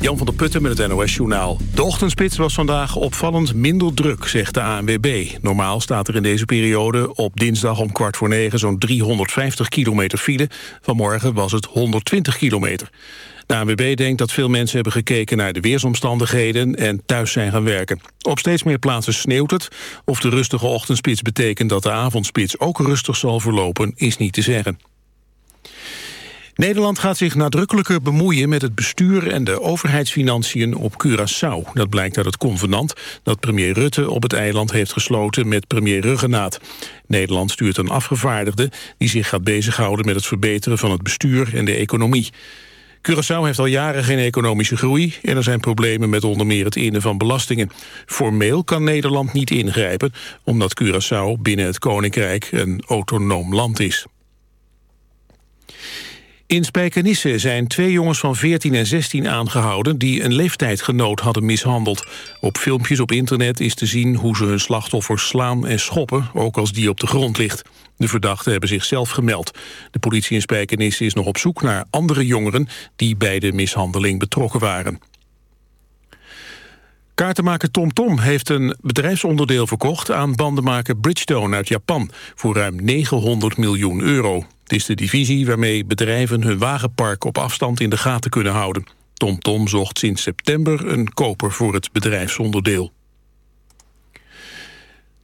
Jan van der Putten met het NOS-journaal. De ochtendspits was vandaag opvallend minder druk, zegt de ANWB. Normaal staat er in deze periode op dinsdag om kwart voor negen... zo'n 350 kilometer file. Vanmorgen was het 120 kilometer. De ANWB denkt dat veel mensen hebben gekeken naar de weersomstandigheden... en thuis zijn gaan werken. Op steeds meer plaatsen sneeuwt het. Of de rustige ochtendspits betekent dat de avondspits ook rustig zal verlopen... is niet te zeggen. Nederland gaat zich nadrukkelijker bemoeien met het bestuur en de overheidsfinanciën op Curaçao. Dat blijkt uit het convenant dat premier Rutte op het eiland heeft gesloten met premier Ruggenaat. Nederland stuurt een afgevaardigde die zich gaat bezighouden met het verbeteren van het bestuur en de economie. Curaçao heeft al jaren geen economische groei... en er zijn problemen met onder meer het innen van belastingen. Formeel kan Nederland niet ingrijpen... omdat Curaçao binnen het Koninkrijk een autonoom land is. In Spijkenisse zijn twee jongens van 14 en 16 aangehouden... die een leeftijdgenoot hadden mishandeld. Op filmpjes op internet is te zien hoe ze hun slachtoffers slaan en schoppen... ook als die op de grond ligt. De verdachten hebben zichzelf gemeld. De politie in Spijkenisse is nog op zoek naar andere jongeren... die bij de mishandeling betrokken waren. Kaartenmaker TomTom Tom heeft een bedrijfsonderdeel verkocht... aan bandenmaker Bridgestone uit Japan voor ruim 900 miljoen euro. Het is de divisie waarmee bedrijven hun wagenpark op afstand in de gaten kunnen houden. TomTom Tom zocht sinds september een koper voor het bedrijfsonderdeel.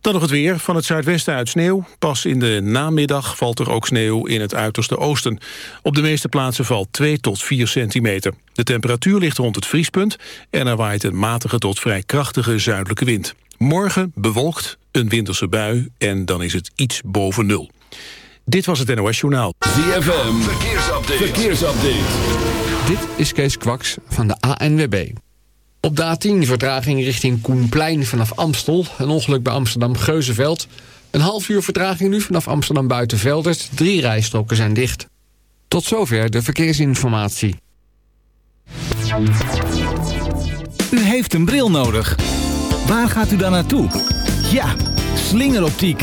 Dan nog het weer. Van het zuidwesten uit sneeuw. Pas in de namiddag valt er ook sneeuw in het uiterste oosten. Op de meeste plaatsen valt 2 tot 4 centimeter. De temperatuur ligt rond het vriespunt... en er waait een matige tot vrij krachtige zuidelijke wind. Morgen bewolkt, een winterse bui en dan is het iets boven nul. Dit was het NOS Journaal. ZFM, verkeersupdate. verkeersupdate. Dit is Kees Kwaks van de ANWB. Op de A10 vertraging richting Koenplein vanaf Amstel. Een ongeluk bij Amsterdam-Geuzenveld. Een half uur vertraging nu vanaf Amsterdam Buitenveldert. Drie rijstroken zijn dicht. Tot zover de verkeersinformatie. U heeft een bril nodig. Waar gaat u dan naartoe? Ja, slingeroptiek.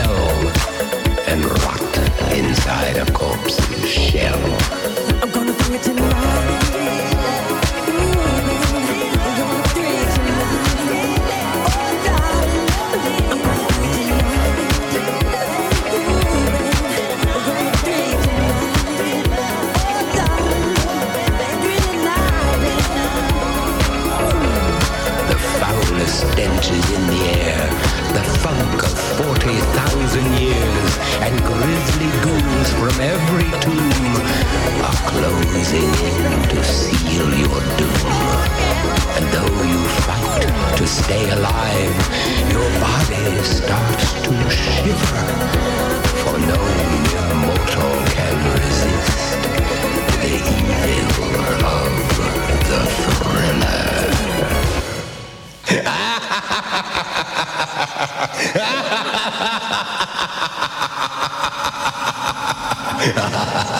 hell and rot inside a corpse's shell. stay alive, your body starts to shiver. For no mortal can resist the evil of the thriller.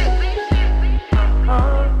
heart.